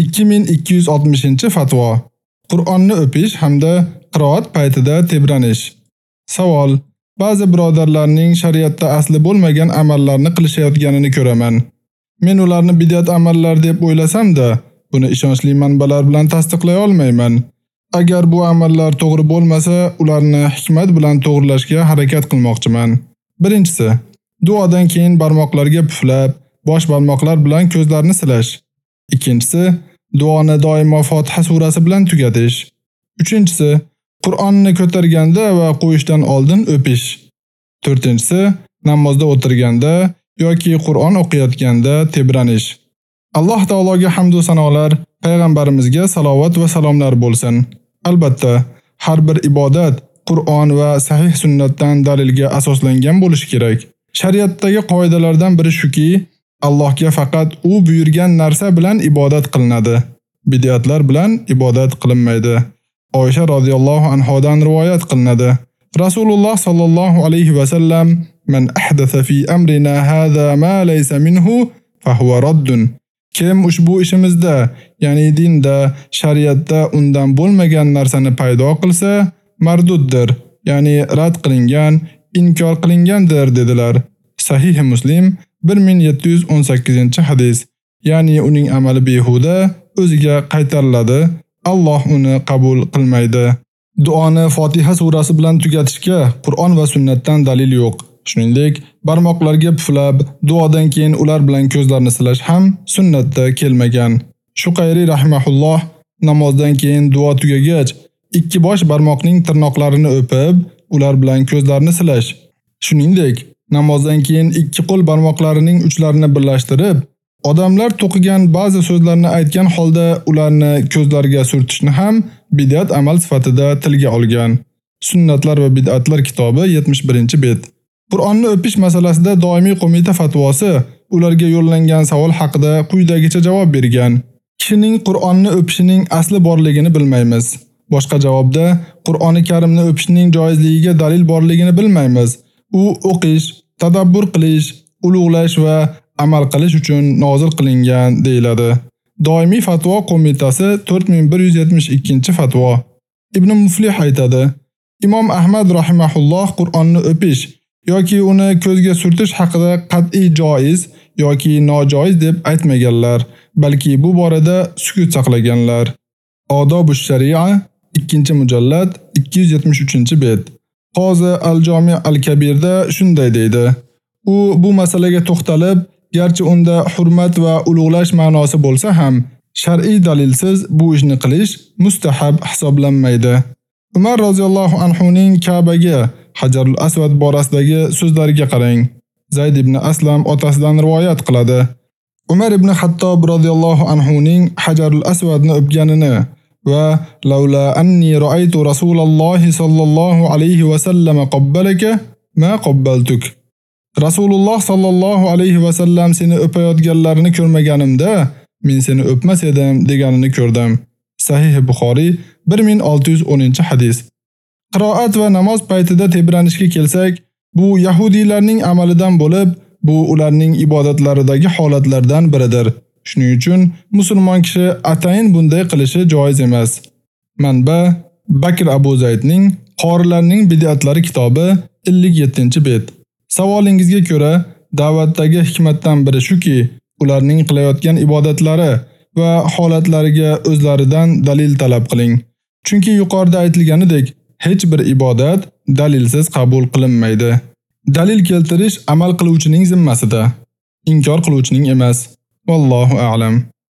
2260-fatvo. Qur'onni o'pish hamda qiroat paytida tebranish. Savol: Ba'zi birodarlarning shariatda asli bo'lmagan amallarni qilishayotganini ko'raman. Men ularni bid'at amallar deb o'ylasam-da, buni ishonchli manbalar bilan tasdiqlay olmayman. Agar bu amallar to'g'ri bo'lmasa, ularni hikmat bilan to'g'rilashga harakat qilmoqchiman. Birinchisi, duodan keyin barmoqlarga puflab, bosh barmoqlar bilan ko'zlarni silash. Ikkinchisi, duoni doimo Fotiha surasi bilan tugatish. Uchinchisi, Qur'onni ko'targanda va qo'yishdan oldin o'pish. To'rtinchisi, namozda o'tirganda yoki Qur'on o'qiyotganda tebranish. Alloh taologa hamd va sanolar, payg'ambarimizga salovat va salomlar bo'lsin. Albatta, har bir ibodat Qur'on va sahih sunnatdan dalilga asoslangan bo'lishi kerak. Shariatdagi qoidalardan biri shuki, Allohga faqat u buyurgan narsa bilan ibodat qilinadi. Bid'atlar bilan ibodat qilinmaydi. Oysha radhiyallohu anhodan rivoyat qilinadi. Rasululloh sallallohu alayhi va sallam: "Man ahdatha fi amrina hadha ma laysa minhu fahuwa raddun." Kim ushbu ishimizda, ya'ni dinda, shariatda undan bo'lmagan narsani paydo qilsa, marduddir, ya'ni rad qilingan, inkor qilingandir dedilar. Sahih Muslim 1718-hadis. Ya'ni uning amali behuda, o'ziga qaytariladi. Alloh uni qabul qilmaydi. Duoni Fotiha surasi bilan tugatishga Qur'on va sunnatdan dalil yo'q. Shuningdek, barmoqlarga puflab, duodan keyin ular bilan ko'zlarni silash ham sunnatda kelmagan. Shuqayri rahimahulloh namozdan keyin duo tugagach, ikki bosh barmoqning tirnoqlarini o'pib, ular bilan ko'zlarni silash. Shuningdek, namozdan keyin ikki qo'l barmoqlarining uchlarini birlashtirib, odamlar to'qigan ba'zi so'zlarni aytgan holda ularni ko'zlariga surtishni ham bid'at amal sifatida tilga olgan. Sunnatlar va bid'atlar kitobi 71-bet. Qur'onni o'pish masalasida doimiy qo'mita fatvosi ularga yo'llangan savol haqida quyidagicha javob bergan. Kishining Qur'onni o'pishining asli borligini bilmaymiz. Boshqa javobda Qur'oni Karimni o'pishning joizligiga dalil borligini bilmaymiz. U o'qish, tadabbur qilish, ulug'lash va amal qilish uchun nozil qilingan deyiladi. Doimiy fatvo qo'mitasi 4172-fatvo. Ibn Muflih aytadi: Imom Ahmad rahimahulloh Qur'onni o'pish yoki uni ko'zga surtish haqida qat'iy joiz yoki nojoiz deb aytmaganlar, balki bu borada sukut saqlaganlar. Odobush sharia 2-mujallad 273-bet. Qozi al-Jami' al-Kabirda shunday deydi: U bu masalaga to'xtalib, garchi unda hurmat va ulug'lash ma'nosi bo'lsa ham, shar'iy dalilsiz bu ishni qilish mustahab hisoblanmaydi. Umar roziyallohu anhu ning Ka'baga Hajarul Aswad borasidagi so'zlariga qarang. Zayd ibn Aslam otasidan rivoyat qiladi. Umar ibn Hattob roziyallohu anhu ning Hajarul Aswadni o'pganini va laula anni ra'aytu Rasululloh sallallohu alayhi va sallam qabbalaka ma qabbaltuk. Rasululloh sallallohu alayhi va sallam seni o'payotganlarini ko'rmaganimda men seni o'pmas edim deganini ko'rdim. Sahih Buxoriy 1610-hadis. Qiroat va namoz paytida tebranishga kelsak, bu yahudiylarning amalidan bo'lib, bu ularning ibodatlaridagi holatlardan biridir. Shuning uchun musulmon kishi atayin bunday qilishi joiz emas. Manba Bakr Abu Zaydning Qorilarning bid'atlari kitobi 57-bet. Savolingizga ko'ra, da'vatdagi hikmatdan biri shuki, ularning qilayotgan ibodatlari va holatlariga o'zlaridan dalil talab qiling. Chunki yuqorida aytilganidek, hech bir ibodat dalilsiz qabul qilinmaydi. Dalil keltirish amal qiluvchining zimmasida, inkor qiluvchining emas. والله أعلم.